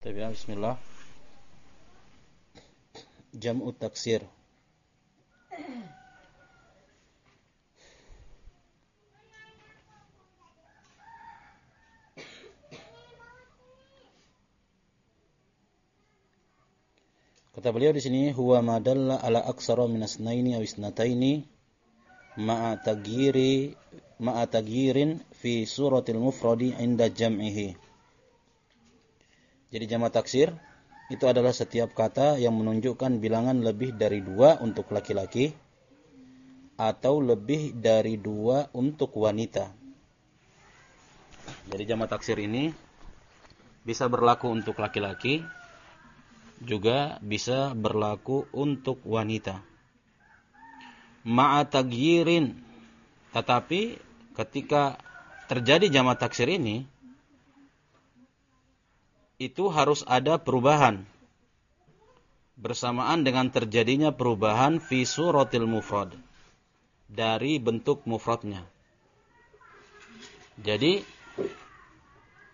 Tapi ya, bismillah. Jam'u taksir. Kata beliau di sini huwa madalla ala aksara min asnaini aw isnataini ma'a tagyiri ma'a tagyirin fi suratil mufradi inda jam'ihi. Jadi jama taksir itu adalah setiap kata yang menunjukkan bilangan lebih dari dua untuk laki-laki atau lebih dari dua untuk wanita. Jadi jama taksir ini bisa berlaku untuk laki-laki juga bisa berlaku untuk wanita. Ma'atagyirin. Tetapi ketika terjadi jama taksir ini, itu harus ada perubahan. Bersamaan dengan terjadinya perubahan fi suratil mufrad. Dari bentuk mufradnya. Jadi,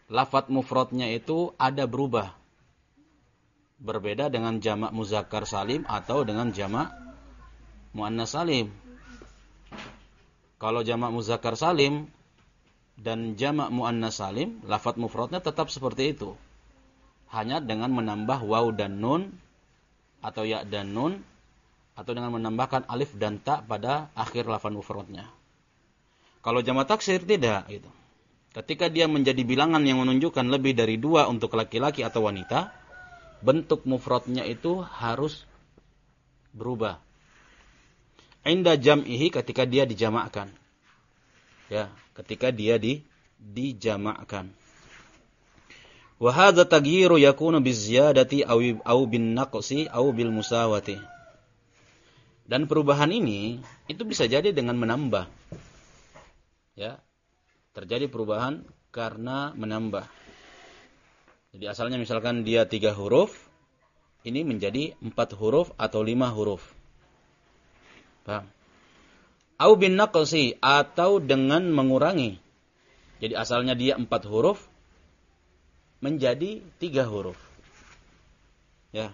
lafat mufradnya itu ada berubah berbeda dengan jamak muzakkar salim atau dengan jamak muannas salim. Kalau jamak muzakkar salim dan jamak muannas salim, lafaz mufradnya tetap seperti itu. Hanya dengan menambah waw dan nun atau ya dan nun atau dengan menambahkan alif dan ta pada akhir lafaz mufradnya. Kalau jamak taksir tidak gitu. Ketika dia menjadi bilangan yang menunjukkan lebih dari dua untuk laki-laki atau wanita, bentuk mufradnya itu harus berubah. Inda jam'ihi ketika dia dijamakkan. Ya, ketika dia di dijamakkan. Wa hadza taghyiru yakunu biziyadati aw bin naqsi aw bil musawati. Dan perubahan ini itu bisa jadi dengan menambah. Ya. Terjadi perubahan karena menambah. Jadi asalnya misalkan dia tiga huruf, ini menjadi empat huruf atau lima huruf. Paham? Au bin naqsi atau dengan mengurangi. Jadi asalnya dia empat huruf menjadi tiga huruf. Ya,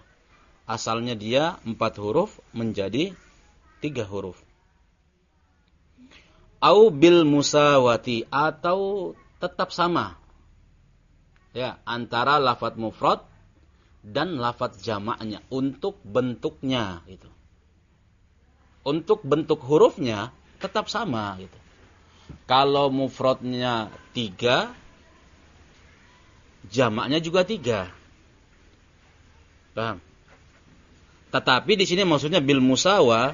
asalnya dia empat huruf menjadi tiga huruf. Au bil musawati atau tetap sama ya antara lafat mufrad dan lafat jamaknya untuk bentuknya gitu. Untuk bentuk hurufnya tetap sama gitu. Kalau mufradnya tiga, jamaknya juga tiga. Paham? Tetapi di sini maksudnya bil musawa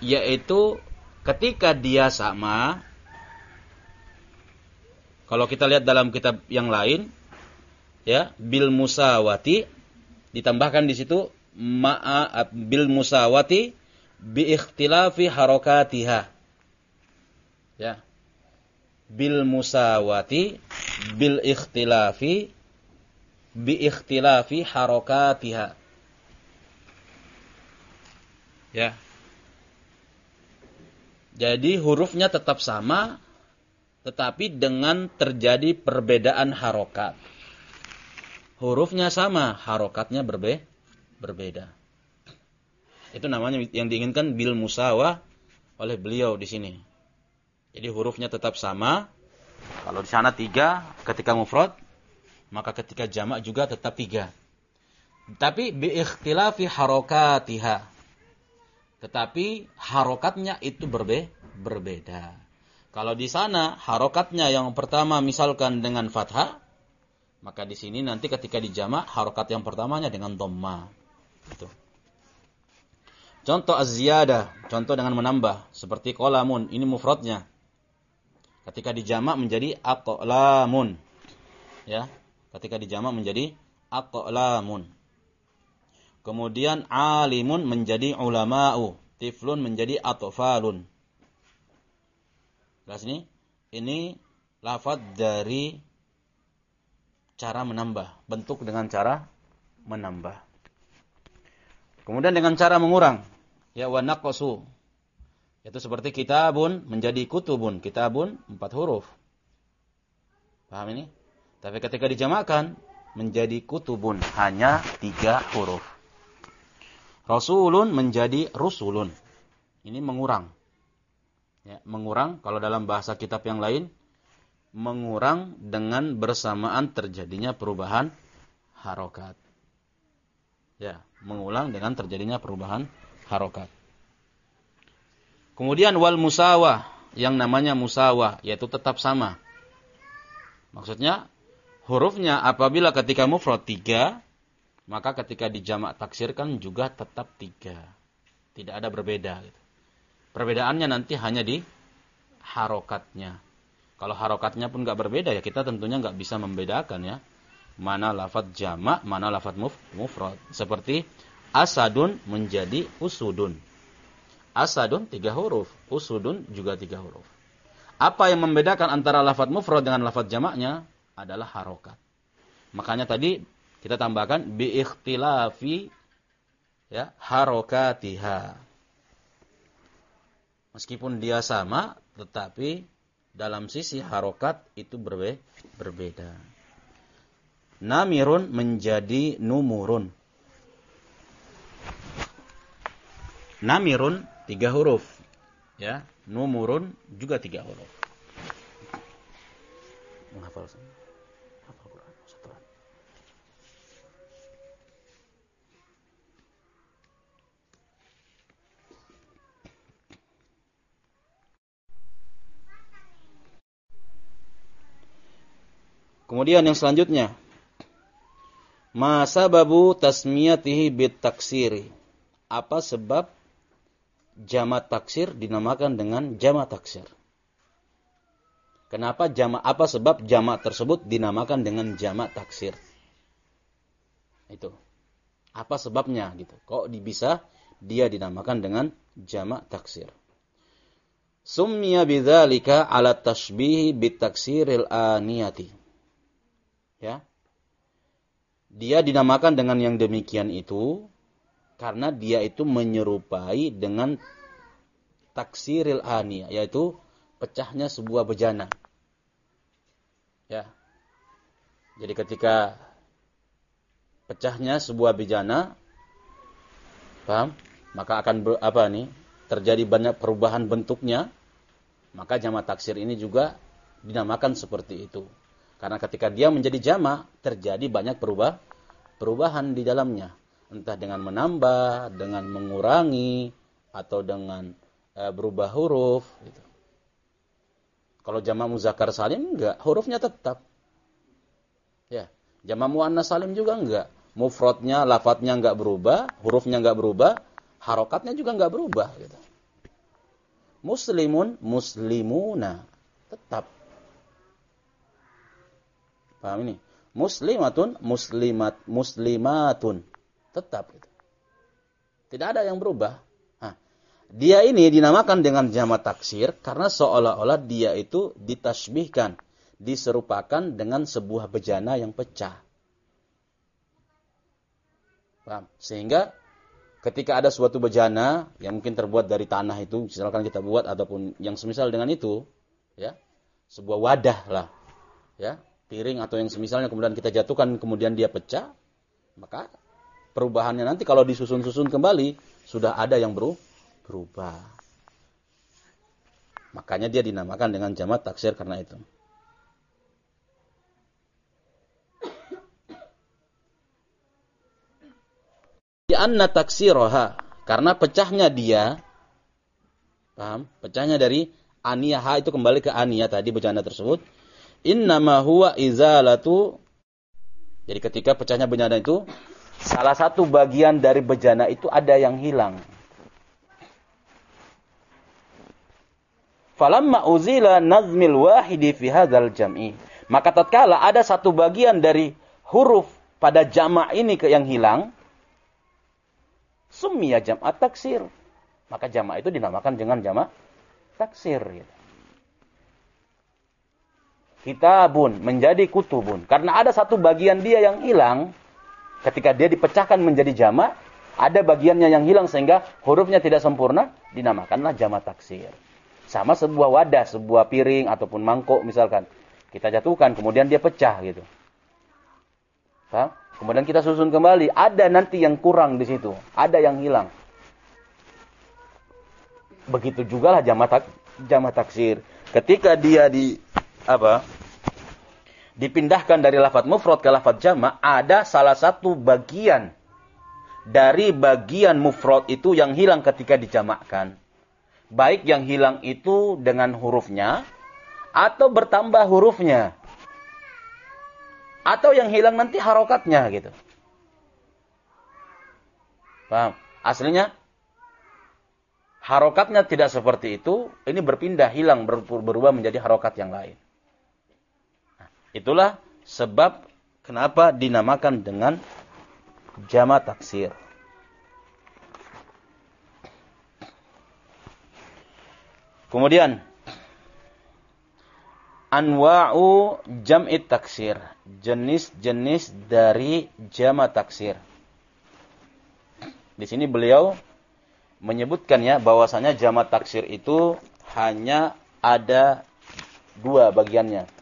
yaitu ketika dia sama kalau kita lihat dalam kitab yang lain ya bil musawati ditambahkan di situ ma'a bil musawati bi ikhtilafi harakatiha ya bil musawati bil ikhtilafi bi ikhtilafi harakatiha ya jadi hurufnya tetap sama tetapi dengan terjadi perbedaan harokat hurufnya sama, harokatnya berbe berbeda. Itu namanya yang diinginkan bil musawa oleh beliau di sini. Jadi hurufnya tetap sama. Kalau di sana tiga, ketika mufrad, maka ketika jamak juga tetap tiga. Tapi bi ikhtilafi harokatiha. Tetapi harokatnya itu berbe berbeda. Kalau di sana harokatnya yang pertama misalkan dengan fathah, maka di sini nanti ketika dijamak harokat yang pertamanya dengan dhamma. Itu. Contoh az-ziyadah, contoh dengan menambah seperti qolamun, ini mufradnya. Ketika dijamak menjadi aqlamun. Ya, ketika dijamak menjadi aqlamun. Kemudian alimun menjadi ulama'u, tiflun menjadi atfalun. Jelas ini? Ini lafaz dari cara menambah, bentuk dengan cara menambah. Kemudian dengan cara mengurang, ya wa naqsu. Itu seperti kitabun menjadi kutubun, kitabun empat huruf. Paham ini? Tapi ketika dijamakkan menjadi kutubun. Hanya tiga huruf. Rasulun menjadi rusulun. Ini mengurang. Ya, mengurang kalau dalam bahasa kitab yang lain mengurang dengan bersamaan terjadinya perubahan harokat. Ya, mengulang dengan terjadinya perubahan harokat. Kemudian wal musawah, yang namanya musawah, yaitu tetap sama. Maksudnya, hurufnya apabila ketika mufrad tiga, maka ketika dijamak taksirkan juga tetap tiga. Tidak ada berbeda. Gitu. Perbedaannya nanti hanya di harokatnya. Kalau harokatnya pun nggak berbeda ya kita tentunya nggak bisa membedakan ya mana lafat jamak, mana lafat muf, mufrad. Seperti asadun menjadi usudun. Asadun tiga huruf, usudun juga tiga huruf. Apa yang membedakan antara lafat mufrad dengan lafat jamaknya adalah harokat. Makanya tadi kita tambahkan bi ikhtilafi ya harokatiha. Meskipun dia sama, tetapi dalam sisi harokat itu berbe berbeda. Namirun menjadi numurun. Namirun tiga huruf. Ya, numurun juga tiga huruf. Menghafal Kemudian yang selanjutnya. Masa babu tasmiyatihi bit taksiri. Apa sebab jama taksir dinamakan dengan jama taksir? Kenapa jama apa sebab jama tersebut dinamakan dengan jama taksir? Itu. Apa sebabnya gitu? Kok bisa dia dinamakan dengan jama taksir? Summiya bidzalika ala tashbihi bit taksiril aniyati ya dia dinamakan dengan yang demikian itu karena dia itu menyerupai dengan taksiril aniyah yaitu pecahnya sebuah bejana. Ya. Jadi ketika pecahnya sebuah bejana paham? Maka akan ber, apa nih? Terjadi banyak perubahan bentuknya. Maka jama taksir ini juga dinamakan seperti itu. Karena ketika dia menjadi jama, terjadi banyak perubah, perubahan di dalamnya. Entah dengan menambah, dengan mengurangi, atau dengan e, berubah huruf. Gitu. Kalau jama muzakkar salim enggak, hurufnya tetap. Ya, jama muannas salim juga enggak. Mufradnya, lafadznya enggak berubah, hurufnya enggak berubah, harokatnya juga enggak berubah. Gitu. Muslimun, muslimuna, tetap Paham ini? Muslimatun, muslimat, muslimatun. Tetap. Gitu. Tidak ada yang berubah. Nah, dia ini dinamakan dengan jama taksir karena seolah-olah dia itu ditasbihkan, diserupakan dengan sebuah bejana yang pecah. Paham? Sehingga ketika ada suatu bejana yang mungkin terbuat dari tanah itu, misalkan kita buat ataupun yang semisal dengan itu, ya, sebuah wadah lah, ya, piring atau yang semisalnya kemudian kita jatuhkan kemudian dia pecah, maka perubahannya nanti kalau disusun-susun kembali sudah ada yang berubah. Makanya dia dinamakan dengan jamat taksir karena itu. Di anna taksiroha karena pecahnya dia paham? Pecahnya dari aniyaha itu kembali ke aniyah tadi bencana tersebut innama huwa izalatu jadi ketika pecahnya bencana itu salah satu bagian dari bejana itu ada yang hilang. Falamma uzila nazmil wahidi fi hadzal jam'i. Maka tatkala ada satu bagian dari huruf pada jamak ini ke yang hilang summiya jam'at taksir. Maka jamak itu dinamakan dengan jamak taksir. Gitu kitabun menjadi kutubun. Karena ada satu bagian dia yang hilang ketika dia dipecahkan menjadi jama, ada bagiannya yang hilang sehingga hurufnya tidak sempurna, dinamakanlah jama taksir. Sama sebuah wadah, sebuah piring ataupun mangkok misalkan. Kita jatuhkan kemudian dia pecah gitu. Kemudian kita susun kembali, ada nanti yang kurang di situ, ada yang hilang. Begitu juga lah jama tak, jama taksir. Ketika dia di apa? Dipindahkan dari lafaz mufrad ke lafaz jama, ada salah satu bagian dari bagian mufrad itu yang hilang ketika dijamakkan. Baik yang hilang itu dengan hurufnya atau bertambah hurufnya atau yang hilang nanti harokatnya gitu. Paham? Aslinya harokatnya tidak seperti itu, ini berpindah, hilang, berubah menjadi harokat yang lain. Itulah sebab kenapa dinamakan dengan jama taksir. Kemudian anwa'u jam'i taksir. Jenis-jenis dari jama taksir. Di sini beliau menyebutkan ya bahwasanya jama taksir itu hanya ada dua bagiannya.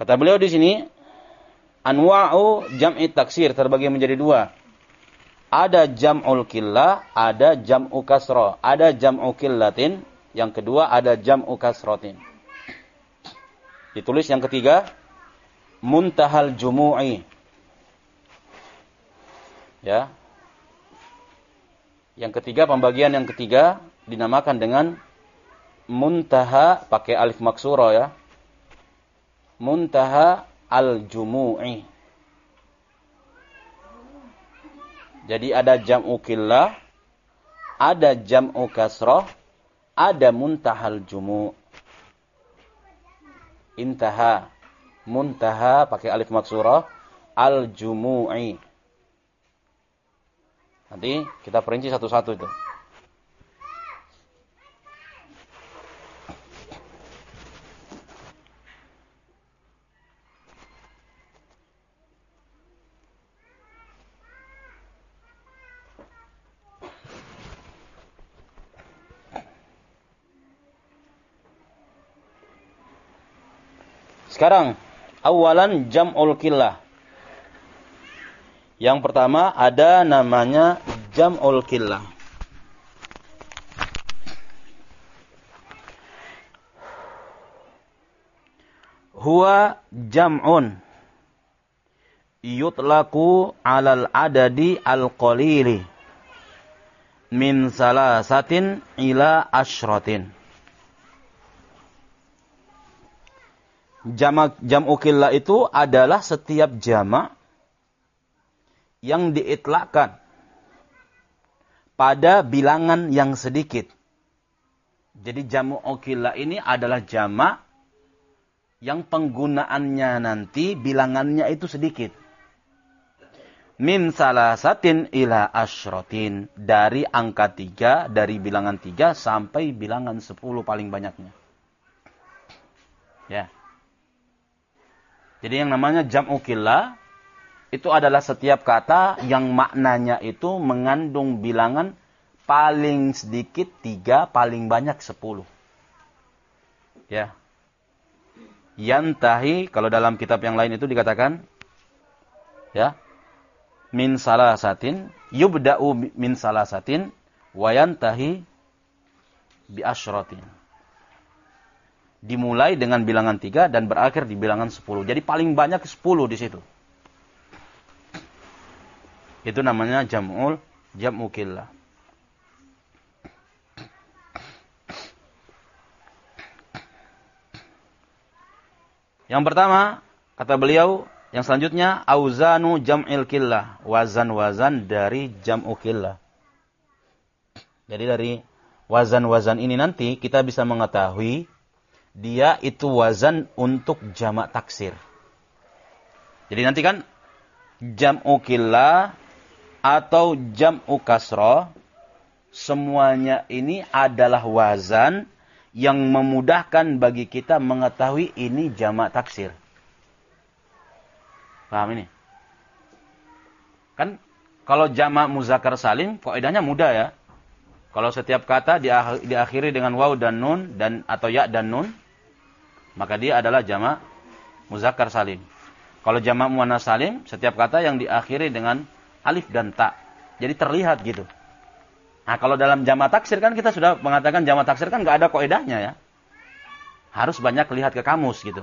Kata beliau di sini, anwa'u jam'i taksir terbagi menjadi dua. Ada jam'ul killah, ada jam'u kasro. Ada jam'u killatin, yang kedua ada jam'u kasrotin. Ditulis yang ketiga, muntahal jumu'i. Ya. Yang ketiga, pembagian yang ketiga dinamakan dengan muntaha pakai alif maksuro ya muntaha al-jumu'i. Jadi ada jam'u killah, ada jam'u kasrah, ada muntahal jumu'. Intaha, muntaha pakai alif maksurah, al-jumu'i. Nanti kita perinci satu-satu itu. Sekarang, awalan jam'ul killah. Yang pertama ada namanya jam'ul killah. Huwa jam'un yutlaku alal adadi al-qalili min salasatin ila ashratin. Jamak jam ukilla itu adalah setiap jamak yang diitlakkan pada bilangan yang sedikit. Jadi jamu ukilla ini adalah jamak yang penggunaannya nanti bilangannya itu sedikit. Min salasatin ila ashrotin. Dari angka tiga, dari bilangan tiga sampai bilangan sepuluh paling banyaknya. Ya. Jadi yang namanya jam'u killa itu adalah setiap kata yang maknanya itu mengandung bilangan paling sedikit tiga, paling banyak sepuluh. Ya. Yantahi, kalau dalam kitab yang lain itu dikatakan, ya, min salasatin, yubda'u min salasatin, wayantahi bi asyratin dimulai dengan bilangan tiga dan berakhir di bilangan sepuluh. Jadi paling banyak sepuluh di situ. Itu namanya jam'ul jam'u killah. Yang pertama, kata beliau, Yang selanjutnya auzanu jam'il killah, wazan-wazan dari jam'u killah. Jadi dari wazan-wazan ini nanti kita bisa mengetahui dia itu wazan untuk jamak taksir. Jadi nanti kan jam'u killah atau jam'u kasroh semuanya ini adalah wazan yang memudahkan bagi kita mengetahui ini jamak taksir. Paham ini? Kan kalau jamak muzakkar salim kaidahnya mudah ya. Kalau setiap kata diakhiri dengan waw dan nun dan atau ya dan nun, maka dia adalah jamak muzakkar salim. Kalau jamak muannas salim, setiap kata yang diakhiri dengan alif dan ta. Jadi terlihat gitu. Nah, kalau dalam jamak taksir kan kita sudah mengatakan jamak taksir kan nggak ada kaidahnya ya. Harus banyak lihat ke kamus gitu.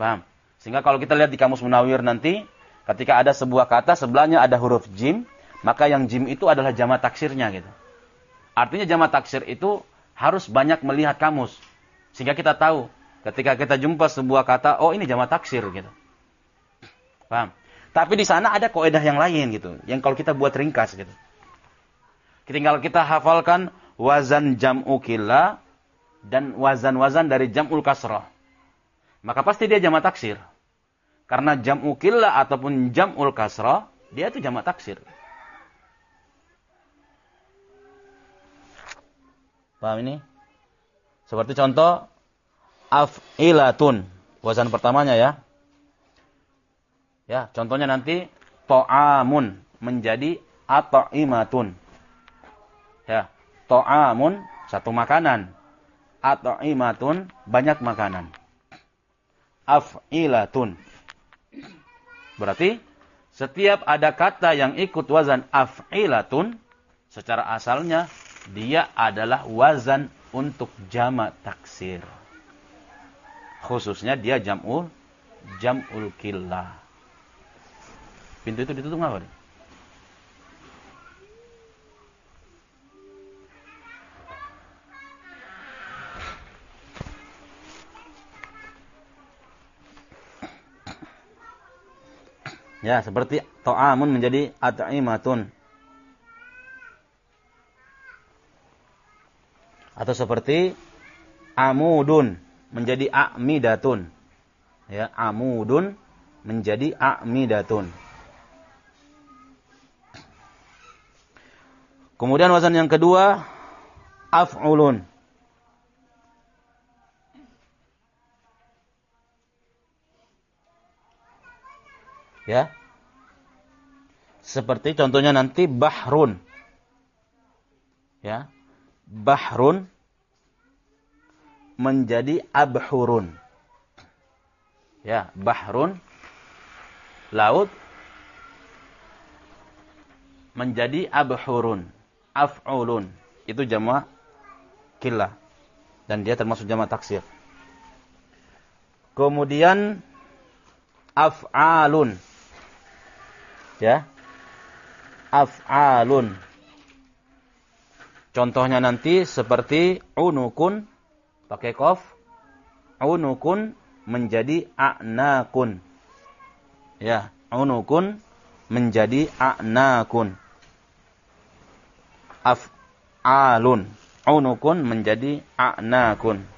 Paham? Sehingga kalau kita lihat di kamus Munawir nanti, ketika ada sebuah kata sebelahnya ada huruf jim, maka yang jim itu adalah jamak taksirnya gitu. Artinya jama taksir itu harus banyak melihat kamus. Sehingga kita tahu ketika kita jumpa sebuah kata, oh ini jama taksir gitu. Paham? Tapi di sana ada kaidah yang lain gitu, yang kalau kita buat ringkas gitu. Tinggal kita hafalkan wazan jam'u killa dan wazan-wazan dari jam'ul kasrah. Maka pasti dia jama taksir. Karena jam'u killa ataupun jam'ul kasrah, dia itu jama taksir. Paham ini? Seperti contoh af'ilatun. Wazan pertamanya ya. Ya, contohnya nanti to'amun menjadi ato'imatun. Ya, to'amun satu makanan. Ato'imatun banyak makanan. Af'ilatun. Berarti setiap ada kata yang ikut wazan af'ilatun secara asalnya dia adalah wazan untuk jama taksir. Khususnya dia jam'ul jam'ul killah. Pintu itu ditutup nggak, Ya, seperti to'amun menjadi at'imatun. Atau seperti amudun menjadi a'midatun. Ya, amudun menjadi a'midatun. Kemudian wazan yang kedua af'ulun. Ya. Seperti contohnya nanti bahrun. Ya. Bahrun menjadi abhurun. Ya, bahrun laut menjadi abhurun, af'ulun. Itu jama' killah. Dan dia termasuk jama' taksir. Kemudian af'alun. Ya. Af'alun. Contohnya nanti seperti unukun pakai kof unukun menjadi a'nakun. Ya unukun menjadi a'nakun. Af'alun unukun menjadi a'nakun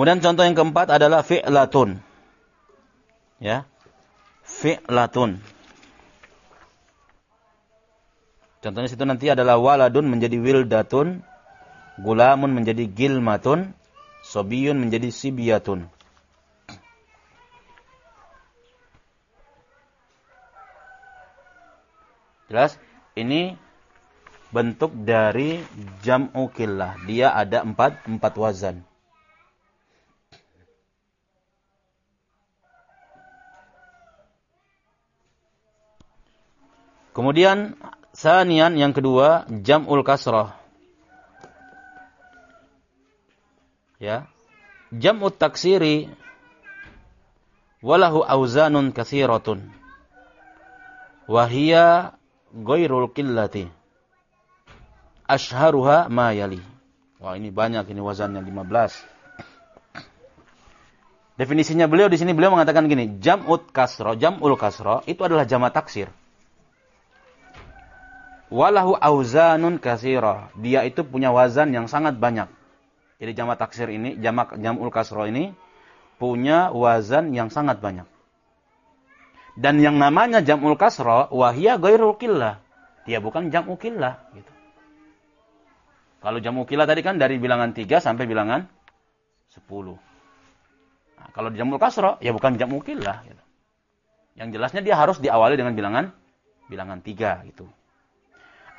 Kemudian contoh yang keempat adalah fi'latun. Ya. Fi'latun. Contohnya situ nanti adalah waladun menjadi wildatun, gulamun menjadi gilmatun, sobiyun menjadi sibiyatun. Jelas? Ini bentuk dari jam'u killah. Dia ada empat, empat wazan. Kemudian sanian yang kedua jam'ul kasrah. Ya. Jam'ut taksiri walahu auzanun katsiratun. Wa hiya ghairul qillati. Ashharuha ma yali. Wah, ini banyak ini wazannya 15. Definisinya beliau di sini beliau mengatakan gini, jam'ut kasro, jam'ul kasro itu adalah jama taksir. Walahu auzanun kasiro. Dia itu punya wazan yang sangat banyak. Jadi jama taksir ini, jama jam'ul kasro ini punya wazan yang sangat banyak. Dan yang namanya jam'ul kasro, wahia gairul killah. Dia bukan jam'ul killah. Gitu. Kalau jam'ul killah tadi kan dari bilangan 3 sampai bilangan 10. Nah, kalau jamul kasro, ya bukan jamu killah. Gitu. Yang jelasnya dia harus diawali dengan bilangan bilangan tiga gitu.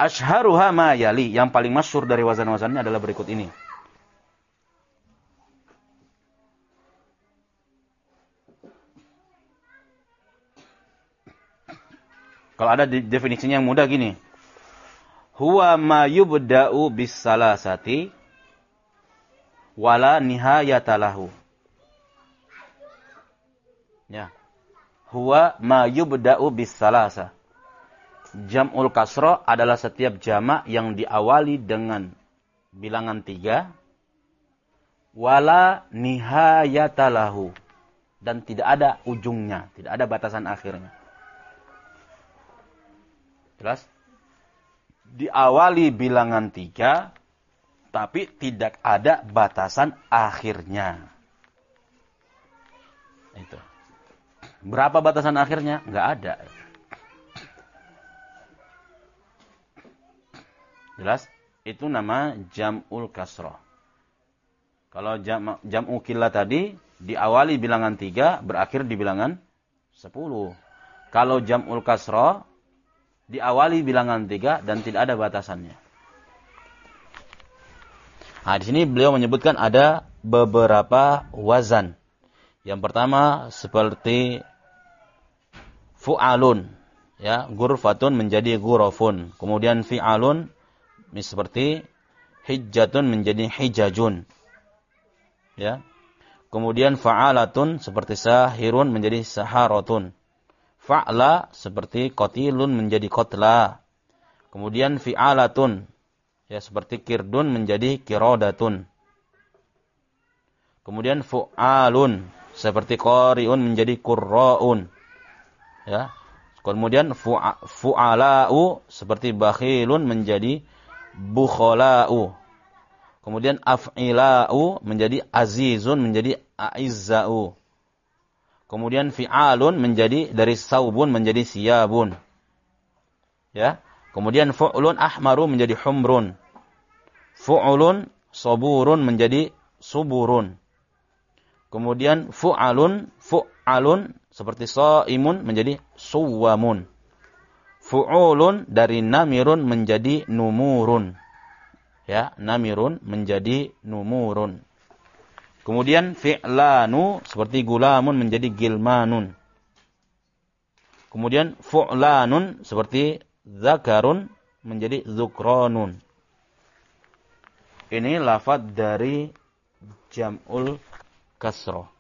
Ashharuha ma yali. Yang paling masyur dari wazan-wazannya adalah berikut ini. Kalau ada definisinya yang mudah gini. Huwa ma yubda'u bis salasati wala nihayatalahu. Ya. Huwa ma yubda'u bis salasa. Jam'ul kasro adalah setiap jamak yang diawali dengan bilangan tiga. Wala nihayatalahu. Dan tidak ada ujungnya. Tidak ada batasan akhirnya. Jelas? Diawali bilangan tiga. Tapi tidak ada batasan akhirnya. Itu. Berapa batasan akhirnya? Enggak ada. Jelas? Itu nama jam'ul kasroh. Kalau jam jam'u killa tadi diawali bilangan 3 berakhir di bilangan 10. Kalau jam'ul kasroh diawali bilangan 3 dan tidak ada batasannya. Nah, di sini beliau menyebutkan ada beberapa wazan. Yang pertama seperti fu'alun ya gurfatun menjadi gurafun kemudian fi'alun seperti hijjatun menjadi hijajun. Ya. Kemudian fa'alatun seperti sahirun menjadi saharatun fa'la seperti qatilun menjadi qatla. Kemudian fi'alatun ya seperti kirdun menjadi kirodatun. Kemudian fu'alun seperti qariun menjadi qurraun. Ya. Kemudian fu'ala'u seperti bakhilun menjadi bukhala'u. Kemudian af'ila'u menjadi azizun menjadi a'izza'u. Kemudian fi'alun menjadi dari saubun menjadi siyabun. Ya. Kemudian fu'lun ahmaru menjadi humrun. Fu'ulun soburun menjadi suburun. Kemudian fu'alun fu'alun seperti imun menjadi suwamun. Fu'ulun dari namirun menjadi numurun. Ya, namirun menjadi numurun. Kemudian fi'lanu seperti gulamun menjadi gilmanun. Kemudian fu'lanun seperti zakarun menjadi zukronun. Ini lafad dari jam'ul kasroh.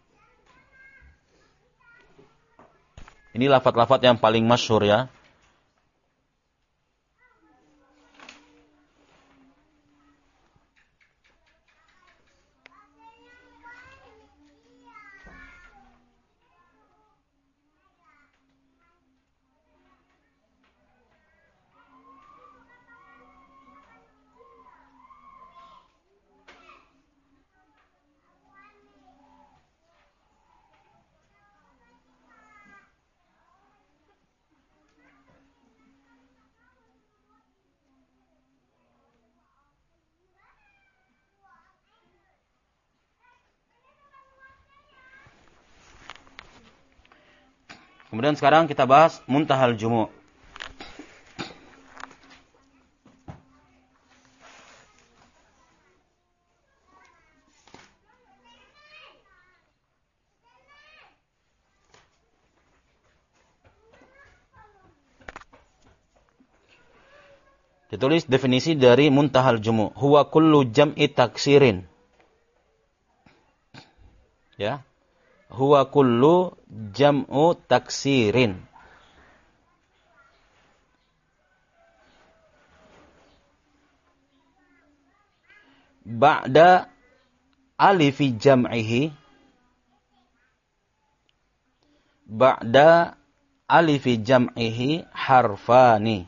Ini lafat-lafat yang paling masyhur ya. Kemudian sekarang kita bahas muntahal jumu'. Ditulis definisi dari muntahal jumu. Huwa kullu jam'i taksirin. Ya. Huwa kullu jam'u taksirin. Ba'da alifi jam'ihi ba'da alifi jam'ihi harfani.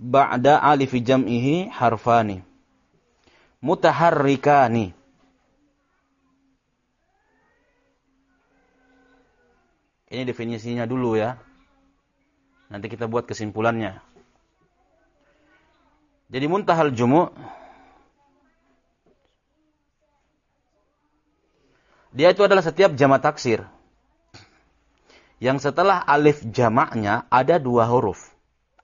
Ba'da alifi jam'ihi harfani. Mutaharrikani. Ini definisinya dulu ya. Nanti kita buat kesimpulannya. Jadi muntahal jumu' Dia itu adalah setiap jama taksir. Yang setelah alif jamaknya ada dua huruf.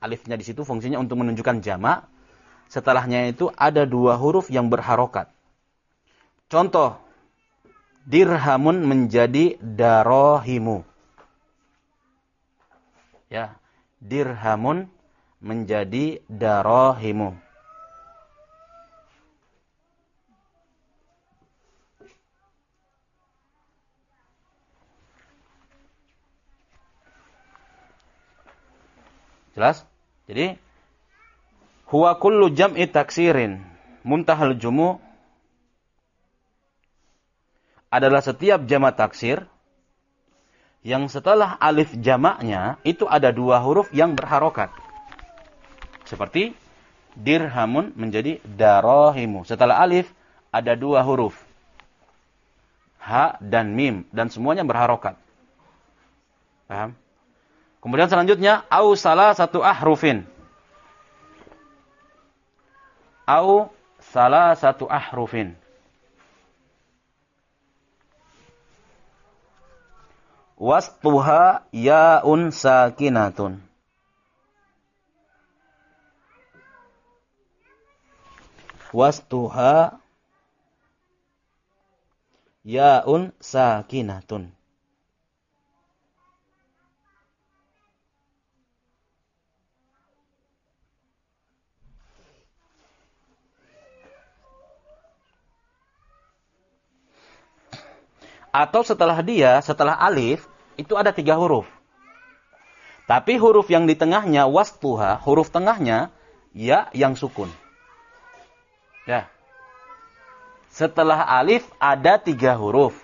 Alifnya di situ fungsinya untuk menunjukkan jamak. Setelahnya itu ada dua huruf yang berharokat. Contoh. Dirhamun menjadi darohimu. Ya. Dirhamun menjadi darohimu. Jelas? Jadi huwa kullu jam'i taksirin muntahal jumu adalah setiap jama taksir yang setelah alif jamaknya itu ada dua huruf yang berharokat. Seperti dirhamun menjadi darohimu. Setelah alif ada dua huruf. Ha dan mim. Dan semuanya berharokat. Paham? Kemudian selanjutnya au salah satu ahrufin. Au salah satu ahrufin. Wastuha yaun sakinatun. Wastuha yaun sakinatun. Atau setelah dia, setelah alif, itu ada tiga huruf. Tapi huruf yang di tengahnya, wastuha, huruf tengahnya, ya yang sukun. Ya. Setelah alif ada tiga huruf.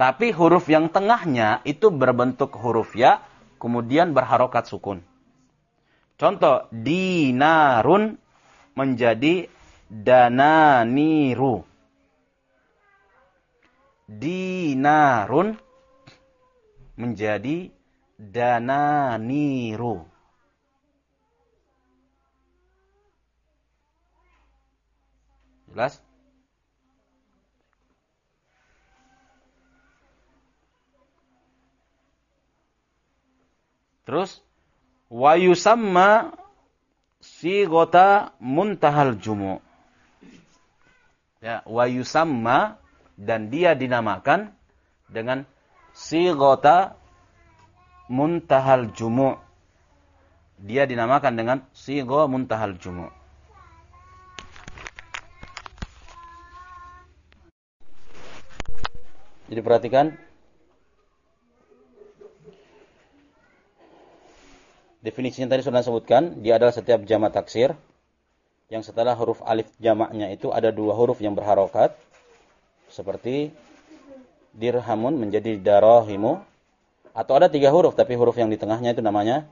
Tapi huruf yang tengahnya itu berbentuk huruf ya, kemudian berharokat sukun. Contoh, dinarun menjadi dananiru dinarun menjadi dananiru. Jelas? Terus wa yusamma sigota muntahal jumu. Ya, wa yusamma dan dia dinamakan dengan sigota muntahal jumu. Dia dinamakan dengan sigo muntahal jumu. Jadi perhatikan definisinya tadi sudah sebutkan, dia adalah setiap jama taksir yang setelah huruf alif jamaknya itu ada dua huruf yang berharokat seperti dirhamun menjadi darohimu atau ada tiga huruf tapi huruf yang di tengahnya itu namanya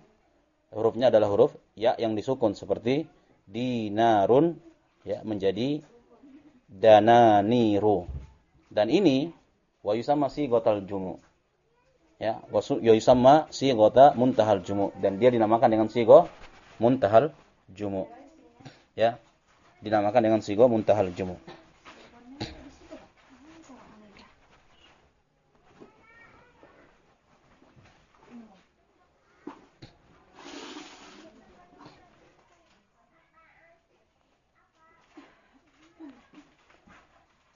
hurufnya adalah huruf ya yang disukun seperti dinarun ya menjadi dananiru. Dan ini wa yusamma gotal jumu ya wa yusamma gota muntahal jumu dan dia dinamakan dengan sigo muntahal jumu ya dinamakan dengan sigo muntahal jumu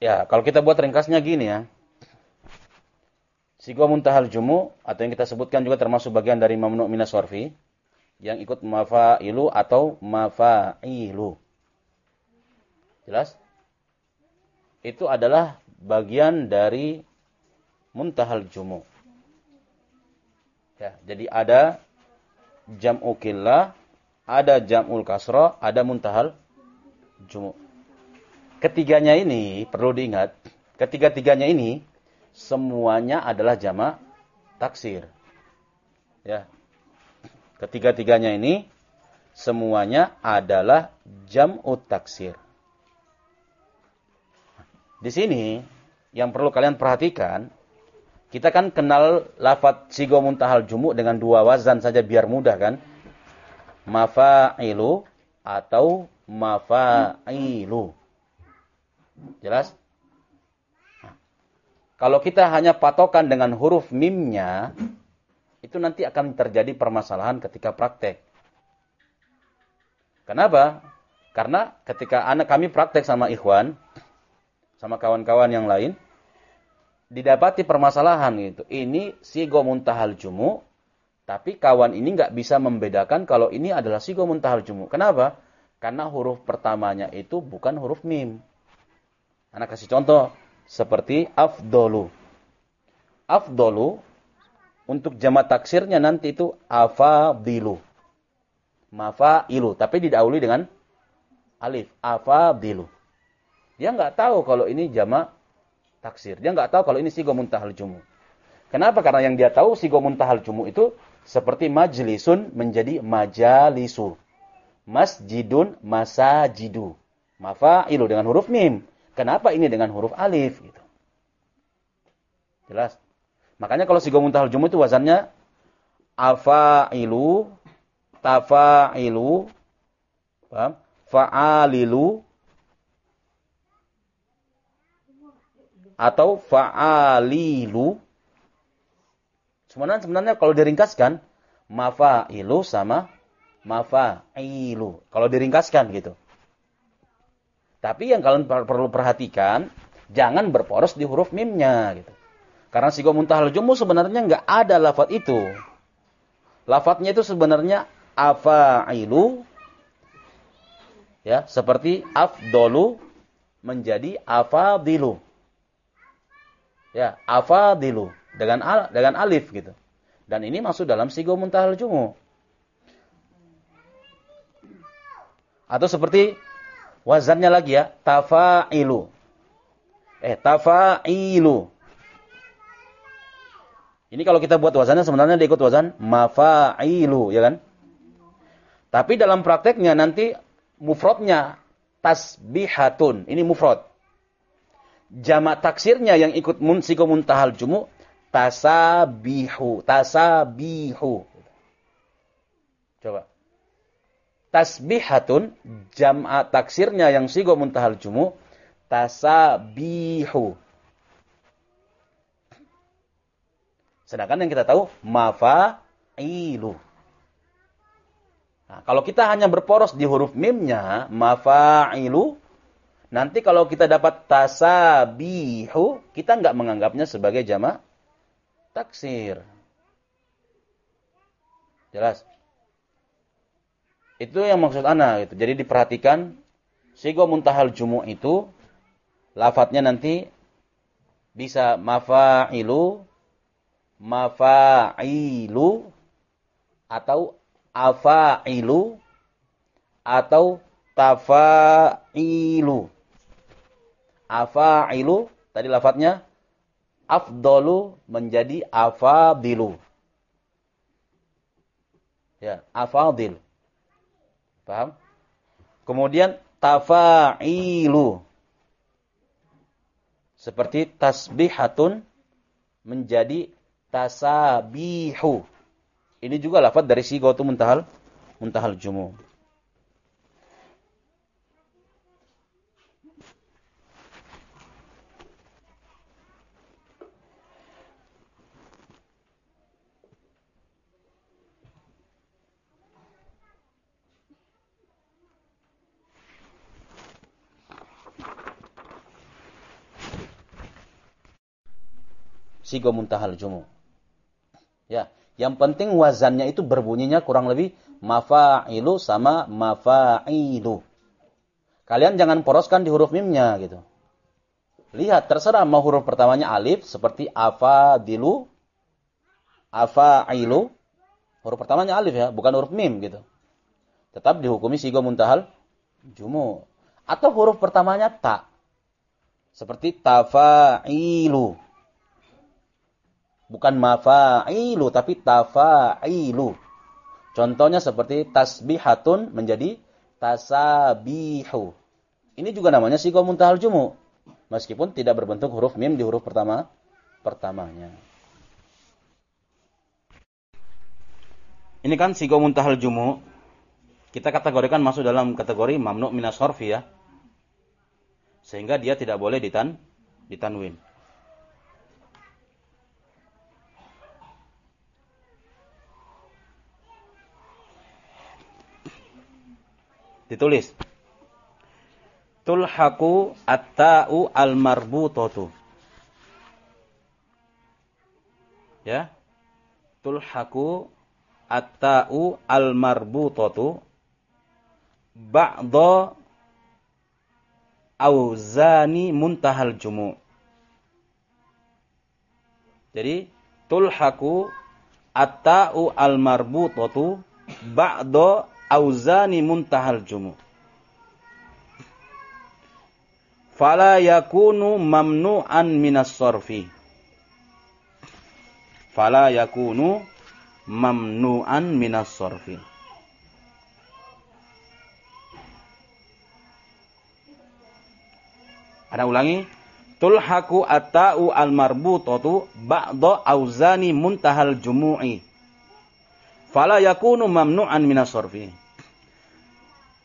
Ya, kalau kita buat ringkasnya gini ya. Sigo muntahal jumu atau yang kita sebutkan juga termasuk bagian dari mamnu minas warfi yang ikut mafa'ilu atau mafa'ilu. Jelas? Itu adalah bagian dari muntahal jumu. Ya, jadi ada jam'u killah, ada jam'ul kasra, ada muntahal jumu. Ketiganya ini perlu diingat, ketiga-tiganya ini semuanya adalah jamak taksir. Ya. Ketiga-tiganya ini semuanya adalah jam'ut taksir. Di sini yang perlu kalian perhatikan, kita kan kenal lafat sigo muntahal jumu dengan dua wazan saja biar mudah kan? Mafa'ilu atau mafa'ilu. Jelas? kalau kita hanya patokan dengan huruf mimnya, itu nanti akan terjadi permasalahan ketika praktek. Kenapa? Karena ketika anak kami praktek sama ikhwan, sama kawan-kawan yang lain, didapati permasalahan gitu. Ini sigo muntahal jumu, tapi kawan ini nggak bisa membedakan kalau ini adalah sigo muntahal jumu. Kenapa? Karena huruf pertamanya itu bukan huruf mim. Anak kasih contoh seperti afdolu. Afdolu untuk jama taksirnya nanti itu afadilu. Mafailu, tapi didahului dengan alif. Afadilu. Dia nggak tahu kalau ini jama taksir. Dia nggak tahu kalau ini sigo muntahal jumu. Kenapa? Karena yang dia tahu sigo muntahal jumu itu seperti majlisun menjadi majalisu. Masjidun masajidu. Mafa'ilu dengan huruf mim. Kenapa ini dengan huruf alif? Gitu. Jelas? Makanya kalau sigo muntahal jumu itu wazannya afa'ilu, tafa'ilu, fa'alilu, atau fa'alilu. Sebenarnya sebenarnya kalau diringkaskan mafa'ilu sama mafa'ilu. Kalau diringkaskan gitu. Tapi yang kalian perlu perhatikan jangan berporos di huruf mimnya gitu. Karena sigo muntahal jumu sebenarnya nggak ada lafat itu. Lafadznya itu sebenarnya afa'ilu ya, seperti afdolu menjadi afadilu. Ya, afadilu dengan al, dengan alif gitu. Dan ini masuk dalam sigo muntahal jumu. Atau seperti wazannya lagi ya, tafailu. Eh, tafailu. Ini kalau kita buat wazannya sebenarnya dia ikut wazan mafailu, ya kan? Tapi dalam prakteknya nanti mufradnya tasbihatun. Ini mufrad jamak taksirnya yang ikut munsiko muntahal jumu tasabihu tasabihu coba tasbihatun jamak taksirnya yang sigo muntahal jumu tasabihu sedangkan yang kita tahu mafailu nah, kalau kita hanya berporos di huruf mimnya mafailu Nanti kalau kita dapat tasabihu, kita nggak menganggapnya sebagai jama taksir. Jelas? Itu yang maksud ana gitu. Jadi diperhatikan sigo muntahal jumu itu lafadznya nanti bisa mafa'ilu, mafa'ilu atau afa'ilu atau tafa'ilu afa'ilu tadi lafadznya afdolu menjadi afadilu. Ya, afadil. Paham? Kemudian tafa'ilu. Seperti tasbihatun menjadi tasabihu. Ini juga lafaz dari sigatu muntahal muntahal jumu. Sigo muntahal jumu. Ya, yang penting wazannya itu berbunyinya kurang lebih mafa'ilu sama mafa'ilu. Kalian jangan poroskan di huruf mimnya gitu. Lihat, terserah mau huruf pertamanya alif seperti afadilu, afailu. Huruf pertamanya alif ya, bukan huruf mim gitu. Tetap dihukumi sigo muntahal jumu. Atau huruf pertamanya ta. Seperti tafailu. Bukan mafailu, tapi tafailu. Contohnya seperti tasbihatun menjadi tasabihu. Ini juga namanya sigo muntahal jumu. Meskipun tidak berbentuk huruf mim di huruf pertama pertamanya. Ini kan sigo muntahal jumu. Kita kategorikan masuk dalam kategori mamnu minas ya. Sehingga dia tidak boleh ditan ditanwin. Ditulis. Tulhaku at-ta'u al-marbutatu. Ya. Tulhaku at-ta'u al-marbutatu ba'da auzani muntahal jumu. Jadi tulhaku at-ta'u al-marbutatu ba'da auzani muntahal jumu. Fala yakunu mamnu'an minas sorfi. Fala yakunu mamnu'an minas sorfi. Ada ulangi. Tulhaku ata'u al-marbutatu ba'da auzani muntahal jumu'i. Fala yakunu mamnu'an minas sorfi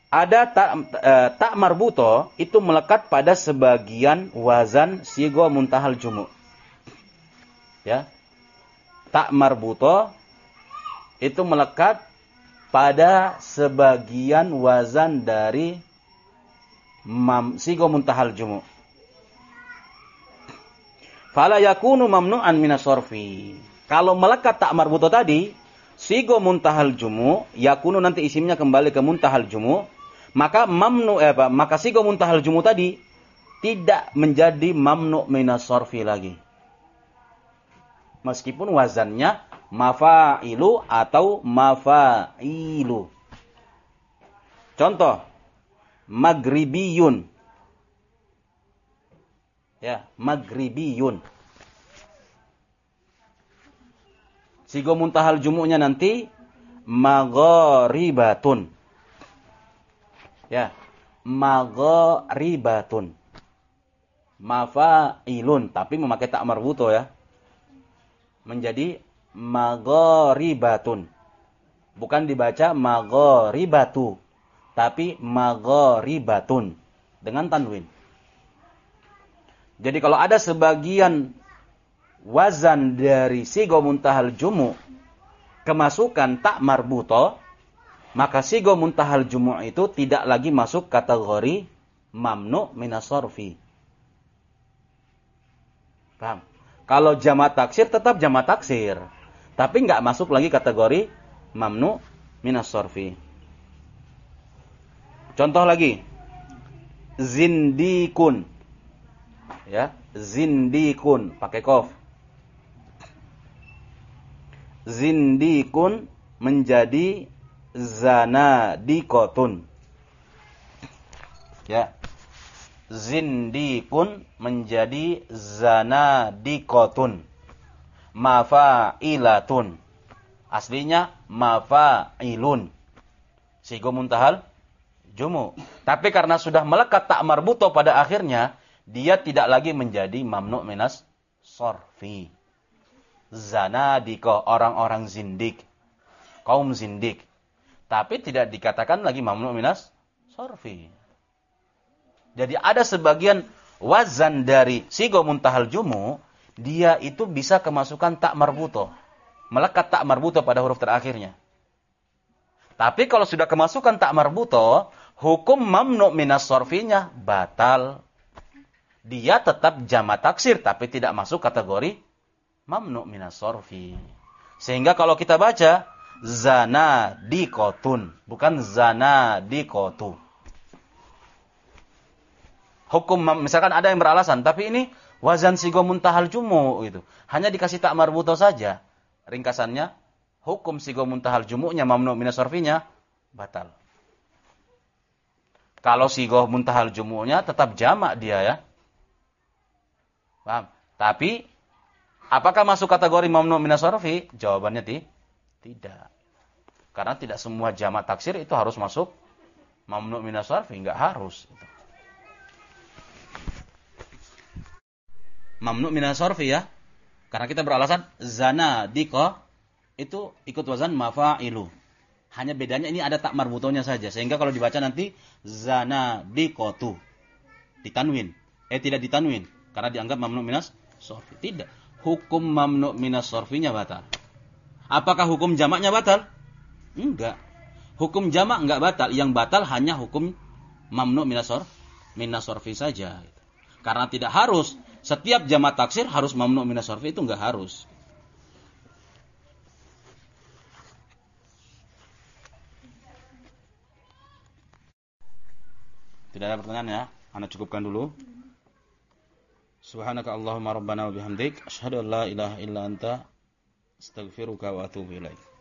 ada tak, e, tak marbuto itu melekat pada sebagian wazan sigo muntahal jumu. Ya. Tak marbuto itu melekat pada sebagian wazan dari mam, sigo muntahal jumu. Fala yakunu mamnu'an minas sorfi. Kalau melekat tak marbuto tadi, sigo muntahal jumu, yakunu nanti isimnya kembali ke muntahal jumu, maka mamnu eh, apa? Maka sigo muntahal jumu tadi tidak menjadi mamnu minas sorfi lagi. Meskipun wazannya mafailu atau mafailu. Contoh, magribiyun. Ya, magribiyun. Sigo muntahal jumu'nya nanti maghribatun. Ya. Maghribatun. Mafa'ilun. Tapi memakai tak marbuto ya. Menjadi maghribatun. Bukan dibaca maghribatu. Tapi maghribatun. Dengan tanwin. Jadi kalau ada sebagian wazan dari sigo muntahal jumu kemasukan tak marbuto maka sigo muntahal jumu' itu tidak lagi masuk kategori mamnu minasorfi. Paham? Kalau jama taksir tetap jama taksir. Tapi nggak masuk lagi kategori mamnu minasorfi. Contoh lagi. Zindikun. Ya, zindikun pakai kof. Zindikun menjadi zanadikotun. Ya. Zindikun menjadi zanadikotun. Mafa'ilatun. Aslinya mafa'ilun. Sigo muntahal jumu. Tapi karena sudah melekat tak marbuto pada akhirnya, dia tidak lagi menjadi mamnu minas sorfi. Zanadiko, orang-orang zindik. Kaum zindik. Tapi tidak dikatakan lagi mamnu minas sorfi. Jadi ada sebagian wazan dari sigo muntahal jumu, dia itu bisa kemasukan tak marbuto. Melekat tak marbuto pada huruf terakhirnya. Tapi kalau sudah kemasukan tak marbuto, hukum mamnu minas sorfinya batal. Dia tetap jama taksir, tapi tidak masuk kategori mamnu minas sorfi. Sehingga kalau kita baca, zana di kotun, bukan zana di kotu. hukum misalkan ada yang beralasan, tapi ini wazan sigo muntahal jumu gitu. Hanya dikasih tak marbuto saja. Ringkasannya, hukum sigo muntahal jumu'nya mamnu minasorfinya batal. Kalau sigo muntahal jumu'nya tetap jamak dia ya. Paham? Tapi apakah masuk kategori mamnu minasorfi? Jawabannya ti tidak. Karena tidak semua jamak taksir itu harus masuk mamnu minasorfi, enggak harus. Gitu. mamnu minas sorfi ya. Karena kita beralasan zana diko itu ikut wazan mafa'ilu. Hanya bedanya ini ada tak marbutonya saja. Sehingga kalau dibaca nanti zana dikotu. Ditanwin. Eh tidak ditanwin. Karena dianggap mamnu minas sorfi. Tidak. Hukum mamnu minas sorfinya batal. Apakah hukum jamaknya batal? Enggak. Hukum jamak enggak batal. Yang batal hanya hukum mamnu minas sorfi saja. Karena tidak harus setiap jamaah taksir harus mamnu minas sarfi itu enggak harus. Tidak ada pertanyaan ya? Anda cukupkan dulu. Subhanaka Allahumma rabbana wa bihamdik asyhadu an la ilaha illa anta astaghfiruka wa atubu ilaik.